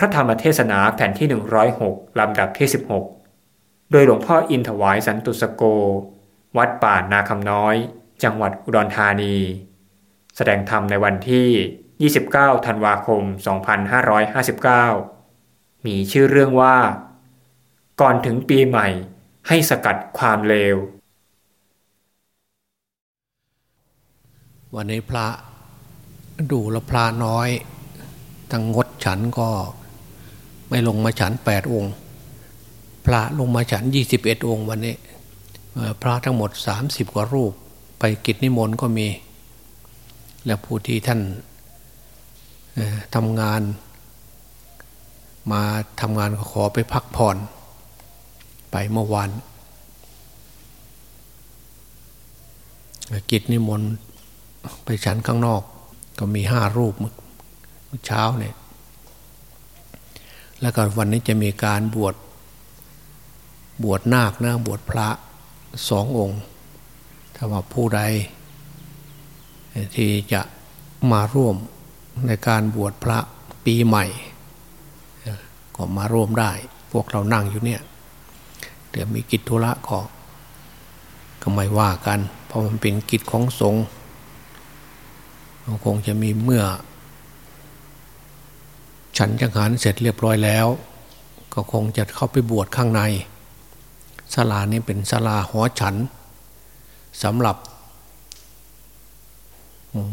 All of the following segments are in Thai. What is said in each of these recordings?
พระธรรมเทศนาแผ่นที่ 106 ลำดับที่ 16 โดยหลวงพ่ออินถวายสันตุสโก วัดป่านาคำน้อย จังหวัดอุดรธานี แสดงธรรมในวันที่ 29 ธันวาคม 2559 มีชื่อเรื่องว่า ก่อนถึงปีใหม่ให้สกัดความเลว วันนี้พระดูแลพระน้อยทั้งงดฉันก็ ไม่ลงมาฉันแปดองค์ พระลงมาฉันยี่สิบเอ็ดองค์วันนี้พระทั้งหมดสามสิบกว่ารูป ไปกิจนิมนต์ก็มี และผู้ที่ท่านทำงาน มาทำงานขอไปพักผ่อน ไปเมื่อวานกิจนิมนต์ไปฉันข้างนอก ก็มีห้ารูปเมื่อเช้าเนี่ย แล้วก็วันนี้จะมีการบวชบวชนาคนะบวชพระสององค์ ถ้าว่าผู้ใด ที่จะมาร่วมในการบวชพระปีใหม่ ก็มาร่วมได้ พวกเรานั่งอยู่เนี่ยเดี๋ยวมีกิจธุระก็ก็ไม่ว่ากัน เพราะมันเป็นกิจของสงฆ์คงจะมีเมื่อ ฉันจังหารเสร็จเรียบร้อยแล้ว ก็คงจะเข้าไปบวชข้างในศาลานี้เป็นศาลาหอฉันสำหรับ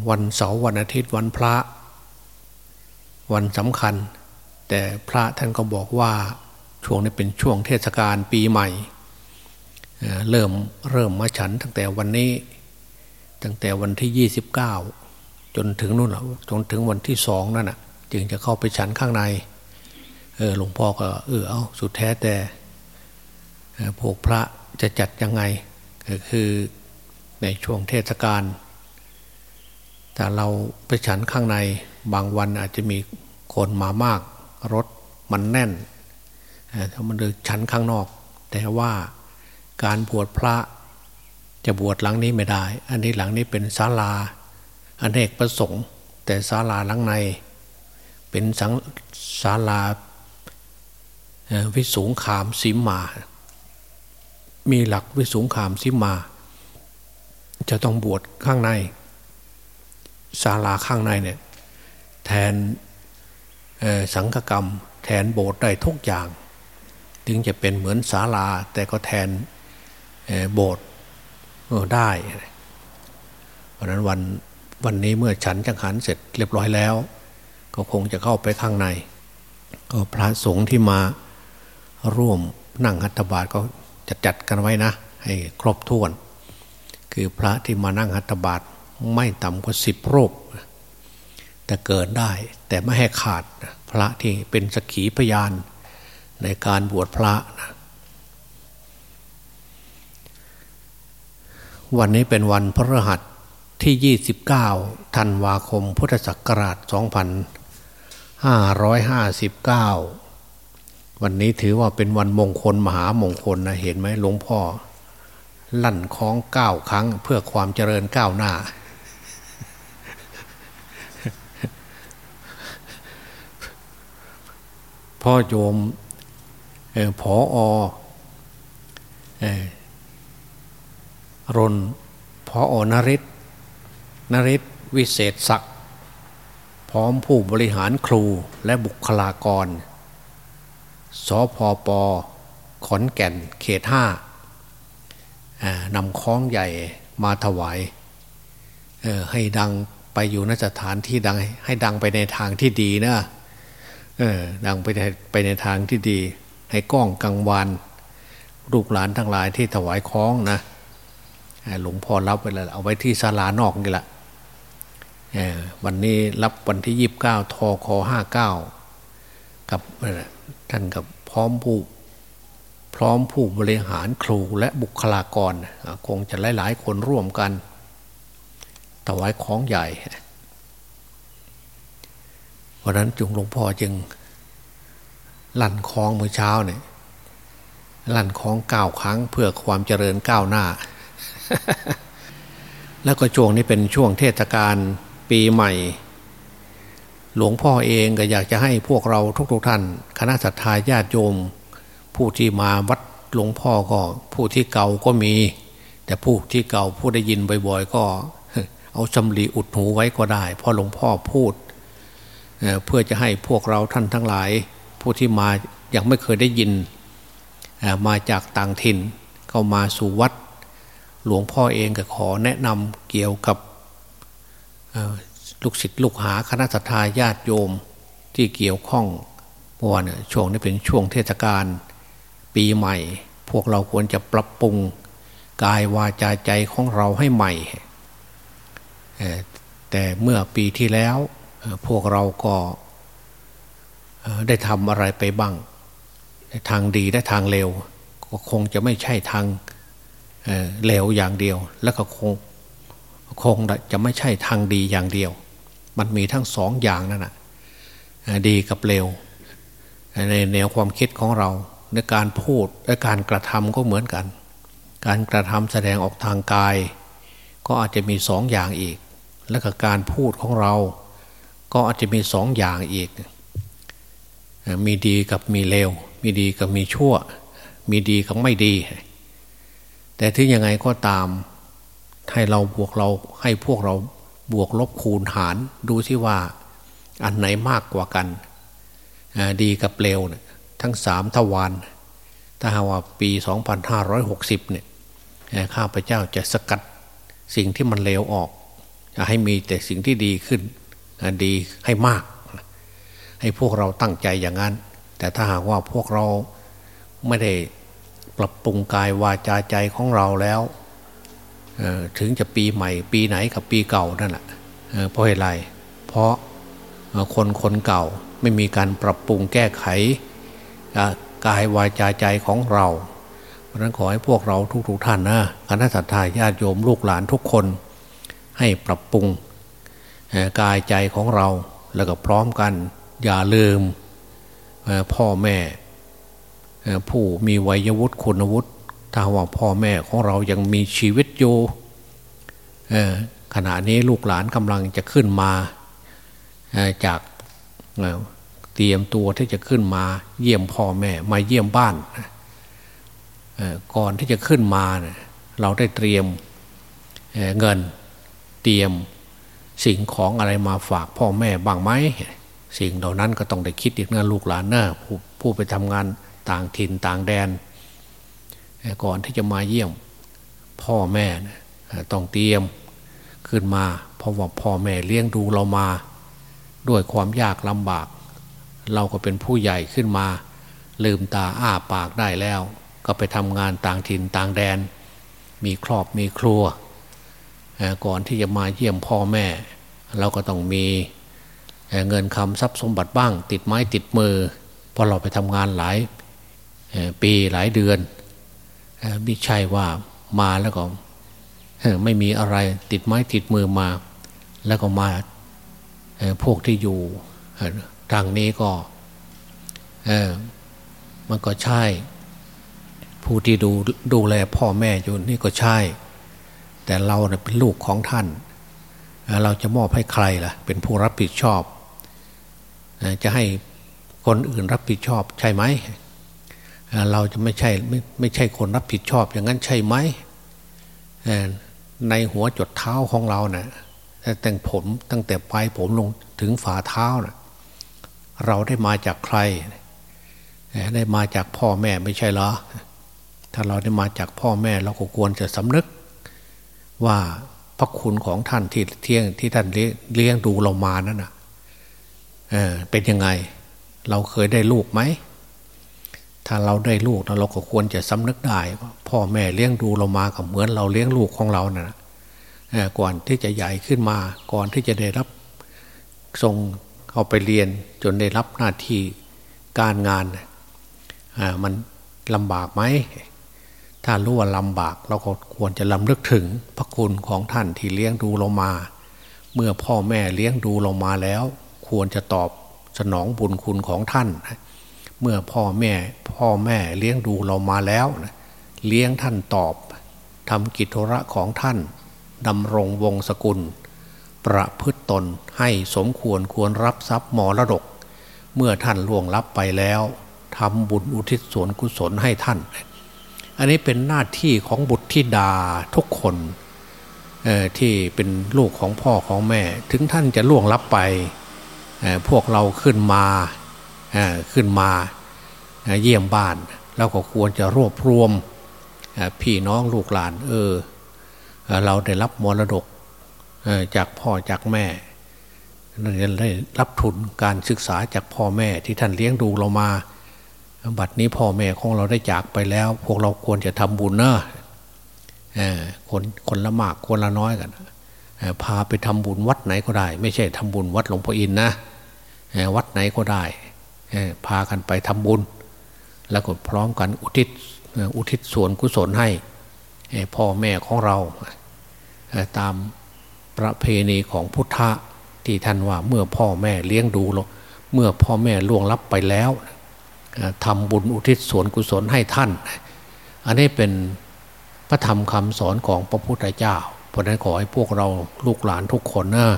วันเสาร์วันอาทิตย์วันพระ วันสำคัญ แต่พระท่านก็บอกว่าช่วงนี้เป็นช่วงเทศกาลปีใหม่ เริ่มเริ่มมาฉันตั้งแต่วันนี้ตั้งแต่วันที่ยี่สิบเก้าจนถึงนู่นจนถึงวันที่สองนั่นแหะ จึงจะเข้าไปฉันข้างในเออหลวงพ่อก็เออเอาสุดแท้แต่พวกพระจะจัดยังไงก็คือในช่วงเทศกาลแต่เราไปฉันข้างในบางวันอาจจะมีคนมามากรถมันแน่นถ้ามันเดินฉันข้างนอก แต่ว่าการบวชพระจะบวชหลังนี้ไม่ได้ อันนี้หลังนี้เป็นศาลาอันเอกประสงค์ แต่ศาลาหลังใน เป็นสังศาลาวิสุงขามสิมา มีหลักวิสุงขามสิมมา จะต้องบวชข้างในศาลาข้างในเนี่ยแทนสังฆกรรม แทนโบสถ์ได้ทุกอย่าง ถึงจะเป็นเหมือนศาลาแต่ก็แทนโบสถ์ได้เพราะนั้นวันวันนี้เมื่อฉันจังหันเสร็จเรียบร้อยแล้ว ก็คงจะเข้าไปข้างใน ก็พระสงฆ์ที่มาร่วมนั่งหัตถบาทก็จะจัดกันไว้นะ ให้ครบถ้วน คือพระที่มานั่งหัตถบาทไม่ต่ำกว่าสิบรูปแต่เกิดได้แต่ไม่ให้ขาดพระที่เป็นสกีพยานในการบวชพระนะวันนี้เป็นวันพระรหัสที่ 29 ธันวาคม พุทธศักราชห้าร้อยห้าสิบเก้าวันนี้ถือว่าเป็นวันมงคลมหามงคลนะเห็นไหมหลวงพ่อ ลั่นคล้องเก้าครั้งเพื่อความเจริญก้าวหน้า พ่อโยมผออรนพออนริศนริศวิเศษศักดิ์ พร้อมผู้บริหารครูและบุคลากร สพป ขอนแก่นเขตห้านำคล้องใหญ่มาถวายให้ดังไปอยู่นสถานที่ดังให้ดังไปในทางที่ดีนะดังไปในไปในทางที่ดี ให้ก้องกังวานลูกหลานทั้งหลายที่ถวายคล้องนะหลวงพ่อรับไปแล้วเอาไว้ที่ศาลานอกนี่แหละ วันนี้รับวันที่ยี่บเก้าทอคห้าเก้ากับท่านกับพร้อมผู้พร้อมผู้บริหารครูและบุคลากร คงจะหลาย ๆ คนร่วมกันถวายของใหญ่เพราะนั้นจุงหลวงพ่อจึง ลั่นคล้องเมื่อเช้าเนี่ยลั่นคล้องเก้าครั้งเพื่อความเจริญก้าวหน้า แล้วก็ช่วงนี้เป็นช่วงเทศกาล ปีใหม่ หลวงพ่อเองก็อยากจะให้พวกเราทุกๆท่าน คณะสัตยาญาติโยม ผู้ที่มาวัดหลวงพ่อก็ ผู้ที่เก่าก็มี แต่ผู้ที่เก่าผู้ได้ยินบ่อยๆก็ เอาสำลีอุดหูไว้ก็ได้เพราะหลวงพ่อพูดเเพื่อจะให้พวกเราท่านทั้งหลาย ผู้ที่มายังไม่เคยได้ยินมาจากต่างถิ่นเข้ามาสู่วัด หลวงพ่อเองก็ขอแนะนำเกี่ยวกับ ลูกศิษย์ลูกหาคณะสัตยาญาติโยมที่เกี่ยวข้องเพราะว่าเนี่ยช่วงนี้เป็นช่วงเทศกาลปีใหม่ พวกเราควรจะปรับปรุงกายวาจาใจของเราให้ใหม่ แต่เมื่อปีที่แล้วพวกเราก็ได้ทำอะไรไปบ้าง ทางดีและทางเลวก็คงจะไม่ใช่ทางเลวอย่างเดียว แล้วก็คง คงจะไม่ใช่ทางดีอย่างเดียว มันมีทั้งสองอย่างนั่นแหะดีกับเลวในแนวความคิดของเราในการพูดและการกระทำก็เหมือนกัน การกระทำแสดงออกทางกาย ก็อาจจะมีสองอย่างอีก และกการพูดของเรา ก็อาจจะมีสองอย่างอีก มีดีกับมีเลว มีดีกับมีชั่ว มีดีกับไม่ดี แต่ถึงยังไงก็ตาม ให้เราบวกเราให้พวกเราบวกลบคูณหาร ดูสิว่าอันไหนมากกว่ากัน ดีกับเลวเนี่ยทั้งสามทวารถ้าหาว่าปี 2560 เนี่ยข้าพเจ้าจะสกัดสิ่งที่มันเลวออกให้มีแต่สิ่งที่ดีขึ้นดีให้มาก ให้พวกเราตั้งใจอย่างนั้น แต่ถ้าหากว่าพวกเราไม่ได้ปรับปรุงกายวาจาใจของเราแล้ว ถึงจะปีใหม่ ปีไหนกับปีเก่านั่นแหละเพราะอะไร เพราะคนคนเก่าไม่มีการปรับปรุงแก้ไขกายวาจาใจของเรา เพราะนั้นขอให้พวกเราทุกๆท่านนะคณะสัตยาญาติโยมลูกหลานทุกคน ให้ปรับปรุงกายใจของเราแล้วก็พร้อมกัน อย่าลืมพ่อแม่ผู้มีวัยวุฒิคุณวุฒิ ถ้าว่าพ่อแม่ของเรายังมีชีวิตอยู่ขณะนี้ลูกหลานกำลังจะขึ้นมาจากเตรียมตัวที่จะขึ้นมา เยี่ยมพ่อแม่มาเยี่ยมบ้านก่อนที่จะขึ้นมาเราได้เตรียมเงินเตรียมสิ่งของอะไรมาฝากพ่อแม่บ้างไหมสิ่งเหล่านั้นก็ต้องได้คิดอีกนะลูกหลานเนะผู้ผู้ไปทำงานต่างถิ่นต่างแดน ก่อนที่จะมาเยี่ยมพ่อแม่ต้องเตรียมขึ้นมา เพราะว่าพ่อแม่เลี้ยงดูเรามา ด้วยความยากลำบาก เราก็เป็นผู้ใหญ่ขึ้นมา ลืมตาอ้าปากได้แล้ว ก็ไปทำงานต่างถิ่นต่างแดน มีครอบมีครัว ก่อนที่จะมาเยี่ยมพ่อแม่ เราก็ต้องมีเงินคำทรัพย์สมบัติบ้าง ติดไม้ติดมือพราะเราไปทำงานหลายปีหลายเดือน ไม่ใช่ว่ามาแล้วก็ไม่มีอะไรติดไม้ติดมือมา แล้วก็มาพวกที่อยู่ทางนี้ก็มันก็ใช่ ผู้ที่ดูดูแลพ่อแม่อยู่นี่ก็ใช่ แต่เราเป็นลูกของท่าน เราจะมอบให้ใครล่ะ เป็นผู้รับผิดชอบ จะให้คนอื่นรับผิดชอบใช่ไหม เราจะไม่ใช่ไม่ไม่ใช่คนรับผิดชอบอย่างนั้นใช่ไหมในหัวจดเท้าของเราเนะ่ยแต่งผมตั้งแต่ปลายผมลงถึงฝ่าเท้านะ่ะเราได้มาจากใคร ได้มาจากพ่อแม่ไม่ใช่เหรอ ถ้าเราได้มาจากพ่อแม่เราก็ควรจะสำนึก ว่าพระคุณของท่านที่เที่ยงที่ท่านเลี้ยงดูเรามานั่นนะเป็นยังไง เราเคยได้ลูกไหม ถ้าเราได้ลูกเราก็ควรจะสำนึกได้ว่าพ่อแม่เลี้ยงดูเรามากับเหมือนเราเลี้ยงลูกของเรานะ่ะก่อนที่จะใหญ่ขึ้นมา ก่อนที่จะได้รับทรงเอาไปเรียนจนได้รับหน้าที่การงานมันลำบากไหม ถ้ารู้ว่าลำบากเราก็ควรจะลำลึกถึงพระคุณของท่านที่เลี้ยงดูเรามา เมื่อพ่อแม่เลี้ยงดูเรามาแล้ว ควรจะตอบสนองบุญคุณของท่าน เมื่อพ่อแม่พ่อแม่เลี้ยงดูเรามาแล้วเลี้ยงท่านตอบทำกิจธุระของท่านดำรงวงศกุล ประพฤตตนให้สมควรควรรับทรัพย์มรดก เมื่อท่านล่วงลับไปแล้วทำบุญอุทิศส่วนกุศลให้ท่าน อันนี้เป็นหน้าที่ของบุตรธิดาทุกคนที่เป็นลูกของพ่อของแม่ ถึงท่านจะล่วงลับไปพวกเราขึ้นมา ขึ้นมาเยี่ยมบ้านเราก็ควรจะรวบรวมพี่น้องลูกหลาน เออ เราได้รับมรดกจากพ่อจากแม่ได้รับทุนการศึกษาจากพ่อแม่ที่ท่านเลี้ยงดูเรามาบัดนี้พ่อแม่ของเราได้จากไปแล้ว พวกเราควรจะทำบุญเนอะคนคนละมากคนละน้อยกันพาไปทำบุญวัดไหนก็ได้ ไม่ใช่ทำบุญวัดหลวงพ่ออินนะวัดไหนก็ได้ พากันไปทำบุญ แล้วก็พร้อมกันอุทิศอุทิศส่วนกุศลให้พ่อแม่ของเราตามประเพณีของพุทธะที่ท่านว่าเมื่อพ่อแม่เลี้ยงดูเราเมื่อพ่อแม่ล่วงลับไปแล้วทำบุญอุทิศส่วนกุศลให้ท่าน อันนี้เป็นพระธรรมคำสอนของพระพุทธเจ้า เพราะนั้นขอให้พวกเราลูกหลานทุกคนนะ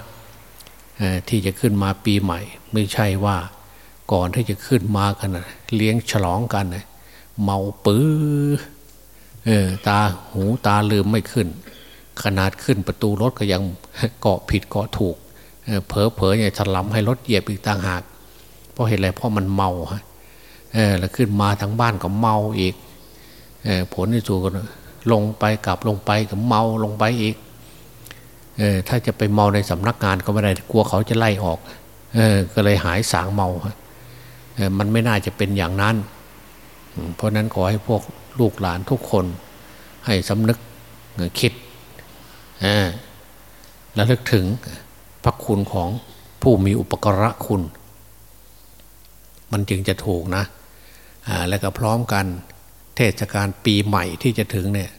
ที่จะขึ้นมาปีใหม่ ไม่ใช่ว่า ก่อนที่จะขึ้นมากันนะเลี้ยงฉลองกันนะเมาปื้อเออตาหูตาลืมไม่ขึ้น ขนาดขึ้นประตูรถก็ยังเกาะผิดเกาะถูกเผลอเผลอเนี่ยฉลำให้รถเหยียบอีกต่างหาก เพราะเหตุอะไรเพราะมันเมาฮะแล้วขึ้นมาทั้งบ้านก็เมาอีกออผลที่สุดก็ลงไปกลับลงไปก็เมาลงไปอีกเออถ้าจะไปเมาในสำนักงานก็ไม่ได้กลัวเขาจะไล่ออกเออก็เลยหายสางเมาเออ มันไม่น่าจะเป็นอย่างนั้น เพราะนั้นขอให้พวกลูกหลานทุกคน ให้สำนึกคิดและลึกถึงพระคุณของผู้มีอุปกระคุณ มันจึงจะถูกนะแล้วก็พร้อมกันเทศกาลปีใหม่ที่จะถึงเนี่ย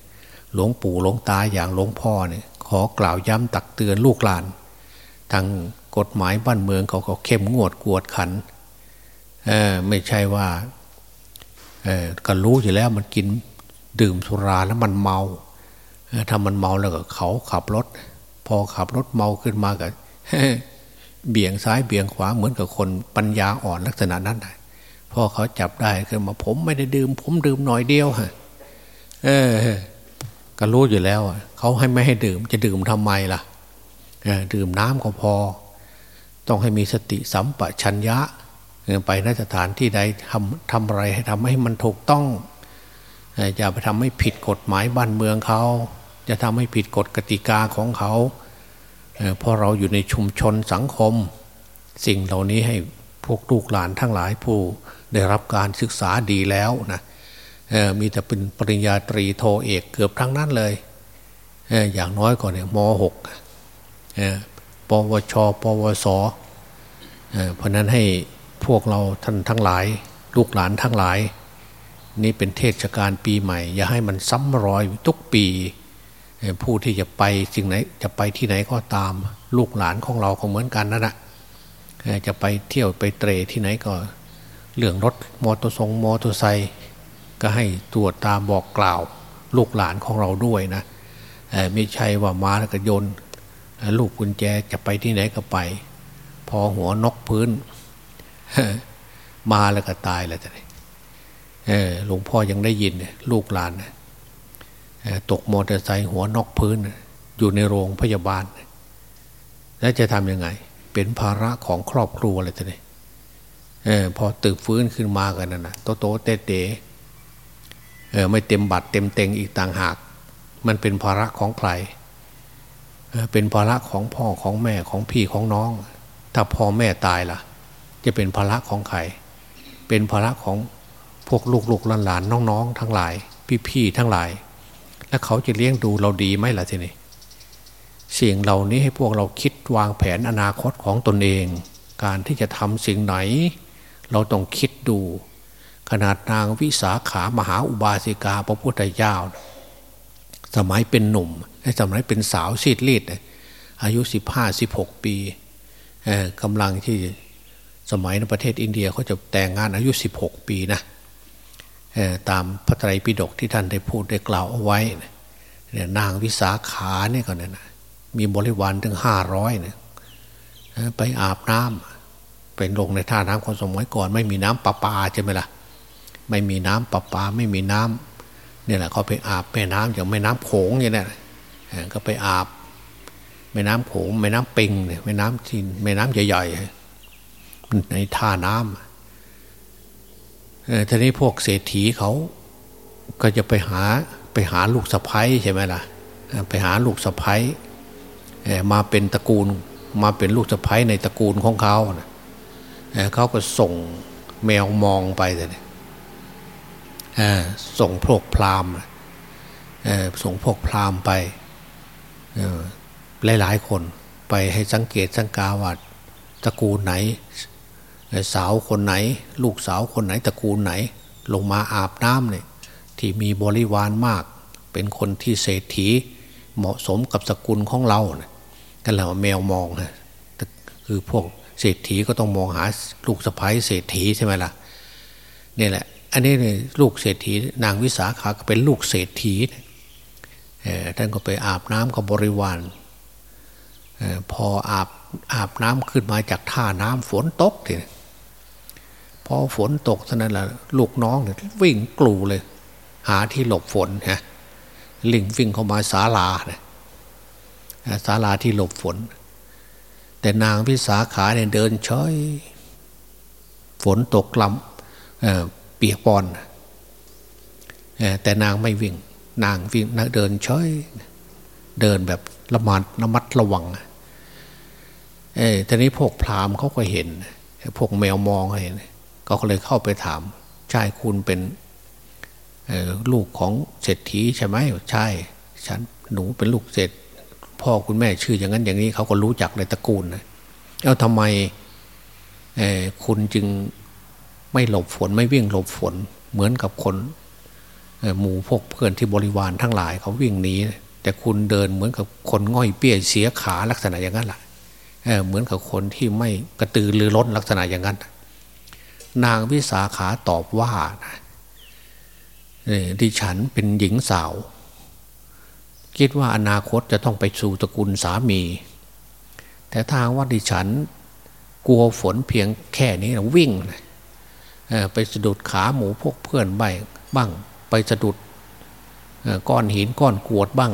หลวงปู่หลวงตาอย่างหลวงพ่อเนี่ยขอกล่าวย้ำตักเตือนลูกหลาน ทางกฎหมายบ้านเมืองเขาก็เข้มงวดกวดขัน ไม่ใช่ว่าก็รู้อยู่แล้วมันกินดื่มสุราแล้วมันเมาถ้ามันเมาแล้วก็เขาขับรถ พอขับรถเมาขึ้นมาก็เบี่ยงซ้ายเบี่ยงขวาเหมือนกับคนปัญญาอ่อนลักษณะนั้นพอเขาจับได้ขึ้นมาผมไม่ได้ดื่ม ผมดื่มหน่อยเดียวฮะเออ ก็รู้อยู่แล้วเขาให้ไม่ให้ดื่ม จะดื่มทำไมล่ะดื่มน้ำก็พอ ต้องให้มีสติสัมปชัญญะ ไปนสถานที่ใดทำทำอะไรให้ทำให้มันถูกต้องอย่าไปทำให้ผิดกฎหมายบ้านเมืองเขา จะทำให้ผิดกฎกติกาของเขาเพราะเราอยู่ในชุมชนสังคม สิ่งเหล่านี้ให้พวกลูกหลานทั้งหลายผู้ได้รับการศึกษาดีแล้วนะมีแต่เป็นปริญญาตรีโทเอกเกือบทั้งนั้นเลยอย่างน้อยก่อนเนี่ยมหกปวช ปวส เพราะนั้นให้ พวกเราท่านทั้งหลาย ลูกหลานทั้งหลาย นี่เป็นเทศกาลปีใหม่ อย่าให้มันซ้ำรอยทุกปี ผู้ที่จะไปสิ่งไหนจะไปที่ไหนก็ตาม ลูกหลานของเราก็เหมือนกันนั่นแหะจะไปเที่ยวไปเตรที่ไหนก็เรื่องรถมอเตอร์ทรงมอเตอร์ไซค์ก็ให้ตรวจตามบอกกล่าว ลูกหลานของเราด้วยนะไม่ใช่ว่ามาแล้วก็โยนลูกกุญแจจะไปที่ไหนก็ไป พอหัวนกพื้น มาแล้วก็ตายแล้วแต่หลวงพ่อยังได้ยินลูกหลานตกมอเตอร์ไซค์หัวนอกพื้น อยู่ในโรงพยาบาล แล้วจะทำยังไง เป็นภาระของครอบครัวอะไรต่เนี่ยอพอตื่นฟื้นขึ้นมากันนั่นนะโตโตเตเตเออไม่เต็มบัตรเต็มเต็งอีกต่างหาก มันเป็นภาระของใครเเป็นภาระของพ่อของแม่ของพี่ของน้อง ถ้าพ่อแม่ตายล่ะ จะเป็นภาระของใครเป็นภาระของพวกลูกลูกหลานหลานน้องๆ ทั้งหลาย พี่พี่ทั้งหลาย แล้วเขาจะเลี้ยงดูเราดีไหมล่ะทีนี้เสียงเหล่านี้ให้พวกเราคิดวางแผนอนาคตของตนเอง การที่จะทำสิ่งไหน เราต้องคิดดู ขนาดนางวิสาขามหาอุบาสิกาพระพุทธเจ้า สมัยเป็นหนุ่มสมัยเป็นสาวซีดลีดอายุสิบห้าสิบหกปีกำลังที่ สมัยในประเทศอินเดียเขาจะแต่งงานอายุสิบหกปีนะตามพระไตรปิฎกที่ท่านได้พูดได้กล่าวเอาไว้นนางวิสาขาเนี่ยก่อนนะมีบริวารถึงห้าร้อยเนี่ยไปอาบน้ำเป็นลงในท่าน้ำคนสมัยก่อน ไม่มีน้ำประปาใช่ไหมล่ะไม่มีน้ำประปาไม่มีน้ำเนี่ยแหละเขาไปอาบแม่น้ำอย่างแม่น้ำโขงอย่างนี้ก็ไปอาบแม่น้ำโขงแม่น้ำปิงเนี่ยแม่น้ำทินแม่น้ำใหญ่ๆ ในท่าน้ำทีนี้พวกเศรษฐีเขาก็จะไปหาไปหาลูกสะพ้ยใช่ไหมล่ะ ไปหาลูกสะพ้ยมาเป็นตระกูลมาเป็นลูกสะพ้ยในตระกูลของเขาเขาก็ส่งแมวมองไปเลยส่งพวกพราหมณ์ส่งพวกพราหมณ์ไปหลายๆคนไปให้สังเกตสังกาว่าตระกูลไหน สาวคนไหน ลูกสาวคนไหนตระกูลไหน ลงมาอาบน้ำเนี่ยที่มีบริวารมาก เป็นคนที่เศรษฐี เหมาะสมกับสกุลของเราเนี่ยกันแล้วแมวมองนะคือพวกเศรษฐีก็ต้องมองหาลูกสะพ้ายเศรษฐีใช่ไหมล่ะนี่แหละ อันนี้เนี่ยลูกเศรษฐี นางวิสาขาก็เป็นลูกเศรษฐีท่านก็ไปอาบน้ำกับบริวารพออาบอาบน้ำขึ้นมาจากท่าน้ำฝนตกที พอฝนตกเท่านั้นแหละลูกน้องเนี่ยวิ่งกลูเลย หาที่หลบฝนฮะลิงวิ่งเข้ามาศาลาเนี่ยศาลาที่หลบฝน แต่นางพิสาขาเนี่ยเดินเฉยฝนตกลำเปียกปอนแต่นางไม่วิ่ง นางวิ่งเดินเฉยเดินแบบละมัดระมัดระวังเออทีนี้พวกพราหมณ์เขาก็เห็น พวกแมวมองเห็น ก็เลยเข้าไปถามใช่คุณเป็นลูกของเศรษฐีใช่ไหมใช่ฉันหนูเป็นลูกเศรษฐพ่อคุณแม่ชื่ออย่างนั้นอย่างนี้เขาก็รู้จักในตระกูลนะแล้วทำไมคุณจึงไม่หลบฝนไม่วิ่งหลบฝน เหมือนกับคนหมู่พวกเพื่อนที่บริวารทั้งหลายเขาวิ่งหนีแต่คุณเดินเหมือนกับคนง่อยเปี้ยเสียขาลักษณะอย่างนั้นแหละเเหมือนกับคนที่ไม่กระตือรือร้นลักษณะอย่างนั้น นางวิสาขาตอบว่าดิฉันเป็นหญิงสาว คิดว่าอนาคตจะต้องไปสู่ตระกูลสามี แต่ทางว่าดิฉันกลัวฝนเพียงแค่นี้นะวิ่งไปสะดุดขาหมูพวกเพื่อนใบบ้าง ไปสะดุดก้อนหินก้อนกวดบ้าง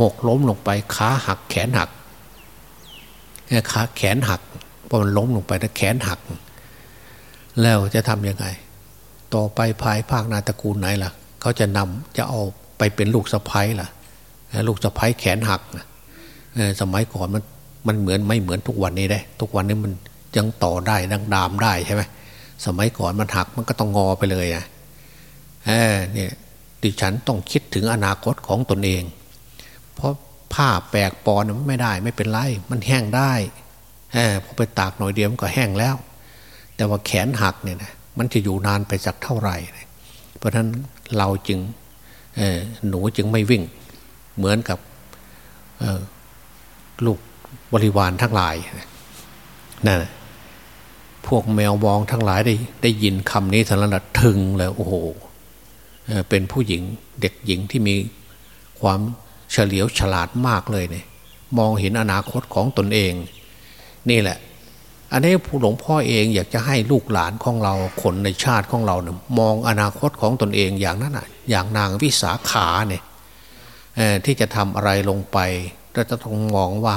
หกล้มลงไปขาหักแขนหักขาแขนหักพอมันล้มลงไปแล้วแขนหัก แล้วจะทำยังไง ต่อไปภายภาคนาตระกูลไหนล่ะ เขาจะนำจะเอาไปเป็นลูกสะพ้ายล่ะ ลูกสะพ้ายแขนหักสมัยก่อนมันมันเหมือนไม่เหมือนทุกวันนี้ได้ ทุกวันนี้มันยังต่อได้ดังดามได้ใช่ไหมสมัยก่อนมันหักมันก็ต้องงอไปเลยอะเออเนี่ยดิฉันต้องคิดถึงอนาคตของตนเอง เพราะผ้าแปลกปอนไม่ได้ไม่เป็นไร มันแห้งได้อพอไปตากหน่อยเดียวมันก็แห้งแล้ว แต่ว่าแขนหักเนี่ยนะมันจะอยู่นานไปสักเท่าไหร่ เพราะฉะนั้นเราจึงหนูจึงไม่วิ่ง เหมือนกับลูกบริวารทั้งหลายนั่นพวกแมวมองทั้งหลายได้ได้ยินคำนี้ทันละถึงเลยโอ้โหเป็นผู้หญิงเด็กหญิงที่มีความเฉลียวฉลาดมากเลยเนี่ยมองเห็นอนาคตของตนเอง นี่แหละ อันนี้หลวงพ่อเองอยากจะให้ลูกหลานของเราคนในชาติของเราเนี่ยมองอนาคตของตนเองอย่างนั้นอะอย่างนางวิสาขาเนี่ยที่จะทำอะไรลงไปเราจะต้องมองว่า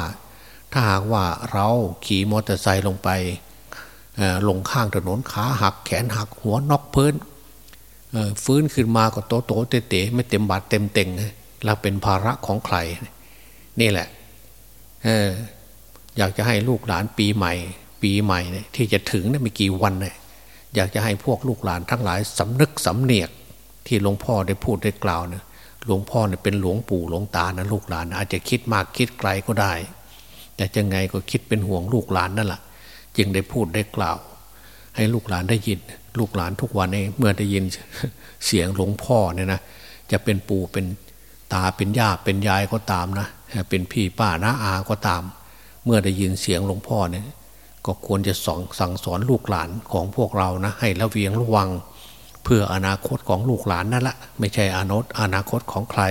ถ้าหากว่าเราขี่มอเตอร์ไซค์ลงไปลงข้างถนนขาหักแขนหักหัวนอกพื้นฟื้นขึ้นมาก็โตโตเตเตไม่เต็มบาดเต็มเต็งเราเป็นภาระของใคร นี่แหละอยากจะให้ลูกหลานปีใหม่ ปีใหม่เนี่ยที่จะถึงเนี่ยไม่กี่วันเนี่ยอยากจะให้พวกลูกหลานทั้งหลายสำนึกสำเนียกที่หลวงพ่อได้พูดได้กล่าวเนี่ยหลวงพ่อเนี่ยเป็นหลวงปู่หลวงตานะลูกหลาน อาจจะคิดมากคิดไกลก็ได้ แต่จะไงก็คิดเป็นห่วงลูกหลานนั่นแหละจึงได้พูดได้กล่าว ให้ลูกหลานได้ยิน ลูกหลานทุกวันนี้เมื่อได้ยินเสียงหลวงพ่อเนี่ยนะจะเป็นปู่เป็นตาเป็นย่าเป็นยายก็ตามนะเป็นพี่ป้าน้าอาก็ตาม เมื่อได้ยินเสียงหลวงพ่อเนี่ย ก็ควรจะสอนสั่งสอนลูกหลานของพวกเรานะ ให้ละเวียงระวัง เพื่ออนาคตของลูกหลานนั่นละไม่ใช่อนตอนาคตของใคร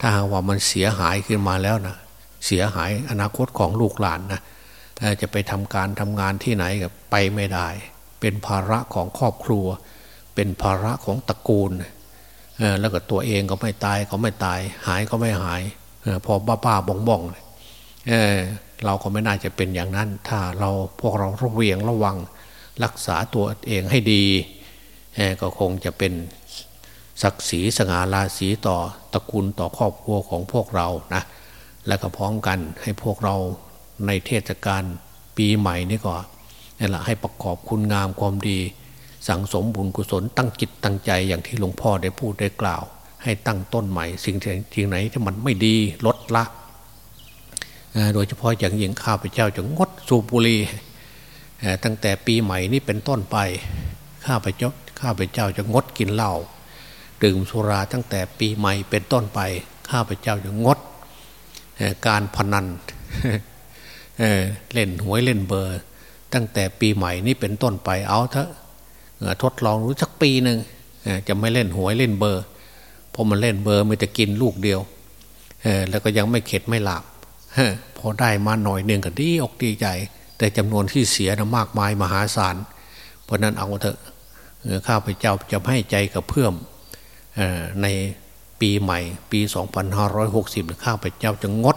ถ้าว่ามันเสียหายขึ้นมาแล้วนะเสียหายอนาคตของลูกหลานนะจะไปทำการทำงานที่ไหนกับไปไม่ได้ เป็นภาระของครอบครัว เป็นภาระของตระกูลแล้วก็ตัวเองก็ไม่ตายก็ไม่ตาย หายก็ไม่หาย พอบ้าบ้าบองบอง เราก็ไม่น่าจะเป็นอย่างนั้น ถ้าเราพวกเราระเวียงระวังรักษาตัวเองให้ดีก็คงจะเป็นศักดิ์ศรีสง่าราศีต่อตระกูลต่อครอบครัวของพวกเรานะและก็พร้อมกันให้พวกเราในเทศกาลปีใหม่นี่ก็นี่แหละให้ประกอบคุณงามความดี สั่งสมบุญกุศลตั้งจิตตั้งใจอย่างที่หลวงพ่อได้พูดได้กล่าว ให้ตั้งต้นใหม่ สิ่งที่ไหนที่มันไม่ดีลดละ โดยเฉพาะอย่างยิ่งข้าพเจ้าจะงดสูบบุหรี่ตั้งแต่ปีใหม่นี้เป็นต้นไปข้าพเจ้าข้าพเจ้าจะงดกินเหล้าดื่มสุราตั้งแต่ปีใหม่เป็นต้นไป ข้าพเจ้าจะงดการพนันเล่นหวยเล่นเบอร์ ตั้งแต่ปีใหม่นี้เป็นต้นไปเอาเถอะทดลองรู้สักปีหนึ่งจะไม่เล่นหวยเล่นเบอร์เพราะมันเล่นเบอร์มันจะกินลูกเดียวแล้วก็ยังไม่เข็ดไม่หลับ พอได้มาหน่อยหนึ่งก็ดีอกดีใจ แต่จำนวนที่เสียนะมากมายมหาศาล เพราะนั้นเอาเถอะข้าพเจ้าจะให้ใจกับเพื่อมในปีใหม่ ปี 2560 ข้าพเจ้าจะงด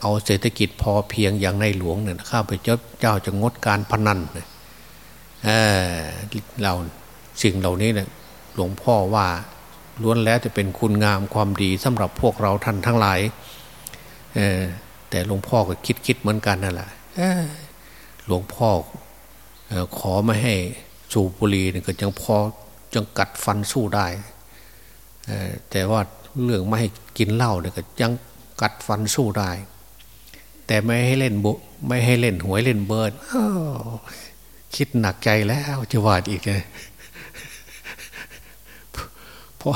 เอาเศรษฐกิจพอเพียงอย่างในหลวงเนี่ยข้าพเจ้าเจ้าจะงดการพนันเเราสิ่งเหล่านี้เนี่ยหลวงพ่อว่าล้วนแล้วจะเป็นคุณงามความดีสำหรับพวกเราท่านทั้งหลาย แต่หลวงพ่อก็คิดคิดเหมือนกันนั่นแหละหลวงพ่อขอไม่ให้สูบบุหรี่ก็ยังพอจังกัดฟันสู้ได้แต่ว่าเรื่องไม่ให้กินเหล้าเนี่ยก็ยังกัดฟันสู้ได้ แต่ไม่ให้เล่นบุไม่ให้เล่นหวยเล่นเบิร์ดคิดหนักใจแล้วจะวาดอีกเลยพอ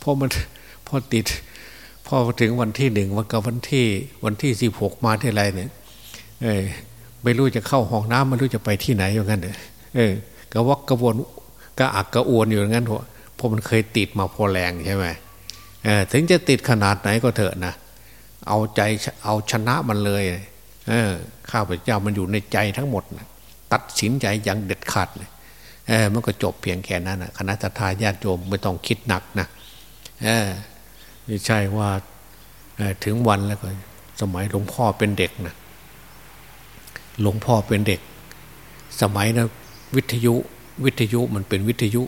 พอมันพอติด พอถึงวันที่หนึ่งวันกับวันที่วันที่สิบหกมาที่ไรเนี่ยเออไม่รู้จะเข้าห้องน้ำไม่รู้จะไปที่ไหนอย่างนั้นเออกระวักกระวนกระอักกระอวนอยู่อย่างนั้นเพราะมันเคยติดมาพอแรงใช่ไหมถึงจะติดขนาดไหนก็เถอะนะเอาใจเอาชนะมันเลยเออข้าพเจ้ามันอยู่ในใจทั้งหมดนะตัดสินใจอย่างเด็ดขาดเออมันก็จบเพียงแค่นั้นนะคณะทาญาติโยมไม่ต้องคิดหนักนะเออ ไม่ใช่ว่าถึงวันแล้วก็สมัยหลวงพ่อเป็นเด็กนะหลวงพ่อเป็นเด็ก สมัยนะวิทยุวิทยุมันเป็นวิทยุ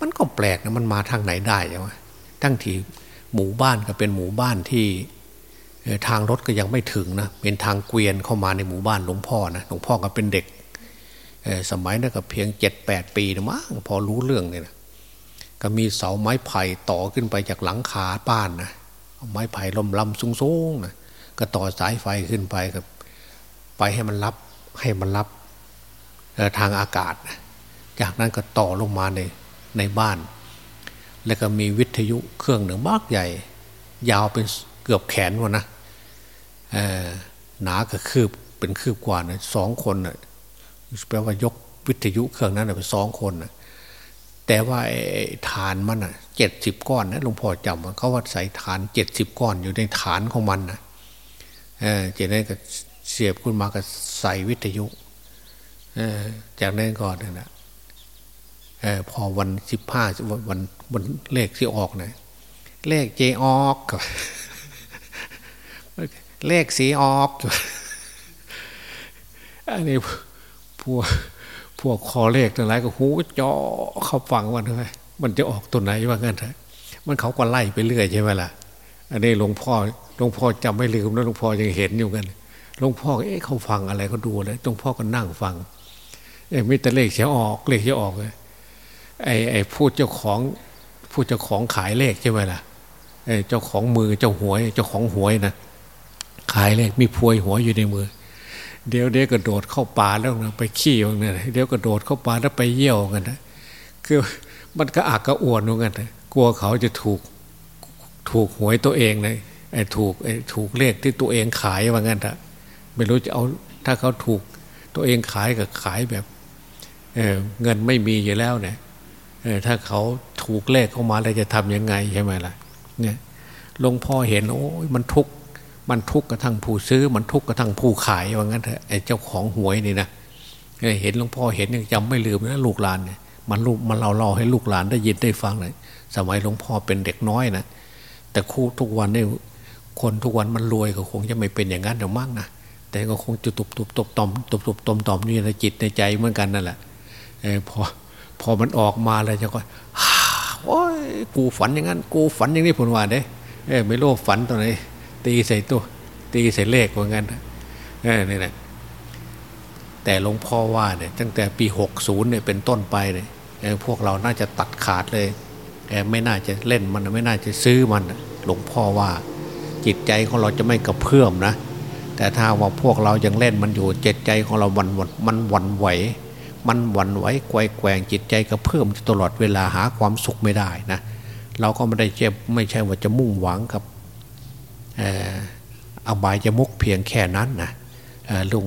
มันก็แปลกนะมันมาทางไหนได้ใช่ไหมทั้งที่หมู่บ้านก็เป็นหมู่บ้านที่ทางรถก็ยังไม่ถึงนะเป็นทางเกวียนเข้ามาในหมู่บ้านหลวงพ่อนะหลวงพ่อก็เป็นเด็กสมัยนั้นก็เพียงเจ็ดแปดปีนะมั้งพอรู้เรื่องเนี่ยนะ ก็มีเสาไม้ไผ่ต่อขึ้นไปจากหลังคาบ้านนะไม้ไผ่ลมลำสูงๆนะก็ต่อสายไฟขึ้นไปกับ ไปให้มันรับให้มันรับทางอากาศ จากนั้นก็ต่อลงมาในในบ้าน แล้วก็มีวิทยุเครื่องหนึ่งมากใหญ่ ยาวเป็นเกือบแขนวะนะหนาก็คืบเป็นคืบกว่านะสองคนนะแปลว่ายกวิทยุเครื่องนั้นเป็นสองคนนะ แต่ว่าฐานมันอะเจ็ดสิบก้อนนะหลวงพ่อจำเขาว่าใส่ฐานเจ็ดสิบก้อนอยู่ในฐานของมันนะเออจากนั้นก็เสียบขึ้นมาก็ใส่วิทยุเออจากนั้นก่อนนะเออพอวันสิบห้าวันวันเลขที่ออกนะเลขเจออกเลขสีออกอันนี้พวก พวกคอเลขทั้งหลายก็หูจ่อเขาฟังวันเท่ามันจะออกตัวไหนว่างั้นเถอะมันเขาก็ไล่ไปเรื่อยใช่ไหมล่ะ อันนี้หลวงพ่อหลวงพ่อจำไม่ลืมนะหลวงพ่อยังเห็นอยู่กันหลวงพ่อเอ๊ะเขาฟังอะไรเขาดูเลยหลวงพ่อก็นั่งฟังเอ๊ะมิตรเลขเสียออกเลขเสียออกเลยไอ้ไอ้พูดเจ้าของพูดเจ้าของขายเลขใช่ไหมล่ะไอ้เจ้าของมือเจ้าหวย เจ้าของหวยนะขายเลขมีพวยหัวอยู่ในมือ เดี๋ยวเดี๋ยวกระโดดเข้าป่าแล้วนะไปขี้อย่างนี้เดี๋ยวกระโดดเข้าป่าแล้วไปเยี่ยวกันนะคือมันก็อักกระอ่วนเหมือนกันนะกลัวเขาจะถูกถูกหวยตัวเองเลยไอ้ถูกไอ้ถูกเลขที่ตัวเองขายว่างั้นอะไม่รู้จะเอาถ้าเขาถูกตัวเองขายกับขายแบบเเงินไม่มีอยู่แล้วเนี่ยถ้าเขาถูกเลขเข้ามาแล้วจะทํำยังไงใช่ไหมล่ะเนี่ยหลวงพ่อเห็นโอ้ยมันทุกข์ มันทุกข์กระทั่งผู้ซื้อ มันทุกข์กระทั่งผู้ขายว่างั้นเถอะไอ้เจ้าของหวยนี่นะเห็นหลวงพ่อเห็นยังจำไม่ลืมนะลูกหลานเนี่ยมันลูกมันเราเล่าให้ลูกหลานได้ยินได้ฟังเลยสมัยหลวงพ่อเป็นเด็กน้อยนะแต่คู่ทุกวันนี่คนทุกวันมันรวยก็คงจะไม่เป็นอย่างนั้นเดี๋ยวมากนะแต่ก็คงจะตุบตุบตบตอมตุบตุบตอมตอมนี่ในจิตในใจเหมือนกันนั่นแหละพอพอมันออกมาเลยจะก็โอ้ยกูฝันอย่างนั้น กูฝันอย่างนี้ผลว่าเด้เออไม่รู้ฝันตัวไหน ตีใส่ตัว ตีใส่เลขว่างั้นเนี่แหละแต่หลวงพ่อว่าเนี่ยตั้งแต่ปีหกศูนย์เนี่ยเป็นต้นไปเนี่ยพวกเราน่าจะตัดขาดเลยไม่น่าจะเล่นมันไม่น่าจะซื้อมันหลวงพ่อว่าจิตใจของเราจะไม่กระเพื่อมนะ แต่ถ้าว่าพวกเรายังเล่นมันอยู่จิตใจของเราวันวันมันวันไหว มันวันไหวไกวแกงจิตใจกระเพื่อมตลอดเวลาหาความสุขไม่ได้นะเราก็ไม่ได้เจ็บไม่ใช่ว่าจะมุ่งหวังกับ อบายจะมุกเพียงแค่นั้นนะลุง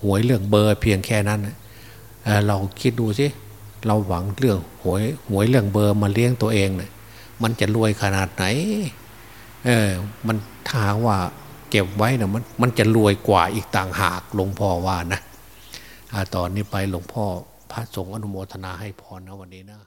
หวยเรื่องเบอร์เพียงแค่นั้นเราคิดดูสิเราหวังเรื่องหวยหวยเรื่องเบอร์มาเลี้ยงตัวเองเนะี่ยมันจะรวยขนาดไหน เออ มันถ้าว่าเก็บไว้นะมันมันจะรวยกว่าอีกต่างหากหลวงพ่อว่านะตอนนี้ไปหลวงพ่อพระสงฆ์อนุโมทนาให้พรนะวันนี้นะ